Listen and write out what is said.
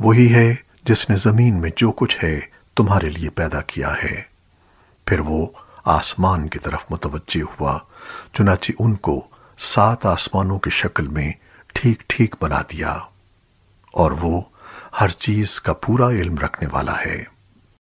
وہی ہے جس نے زمین میں جو کچھ ہے تمہارے لیے پیدا کیا ہے۔ پھر وہ آسمان کی طرف متوجہ ہوا، چنانچہ ان کو سات آسمانوں کی شکل میں ٹھیک ٹھیک بنا دیا۔ اور وہ ہر چیز کا پورا علم رکھنے والا ہے۔